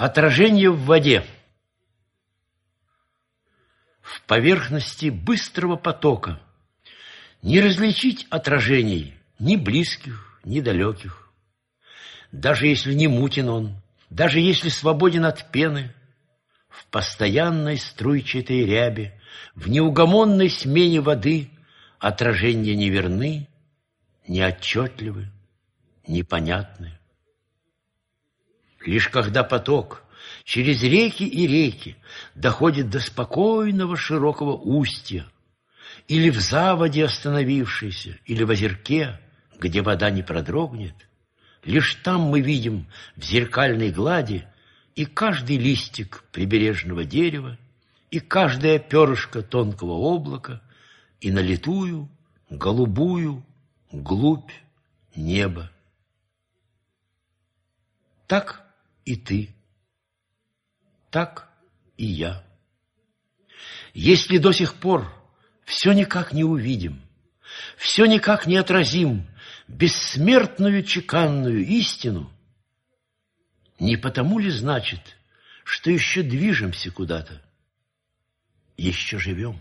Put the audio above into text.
Отражение в воде. В поверхности быстрого потока не различить отражений ни близких, ни далеких. Даже если не мутен он, даже если свободен от пены, в постоянной струйчатой рябе, в неугомонной смене воды отражения неверны, неотчетливы, непонятны. Лишь когда поток через реки и реки доходит до спокойного широкого устья, или в заводе остановившейся, или в озерке, где вода не продрогнет, лишь там мы видим в зеркальной глади и каждый листик прибережного дерева, и каждое перышко тонкого облака, и налитую, голубую, глубь неба. Так и ты, так и я. Если до сих пор все никак не увидим, все никак не отразим бессмертную чеканную истину, не потому ли значит, что еще движемся куда-то, еще живем?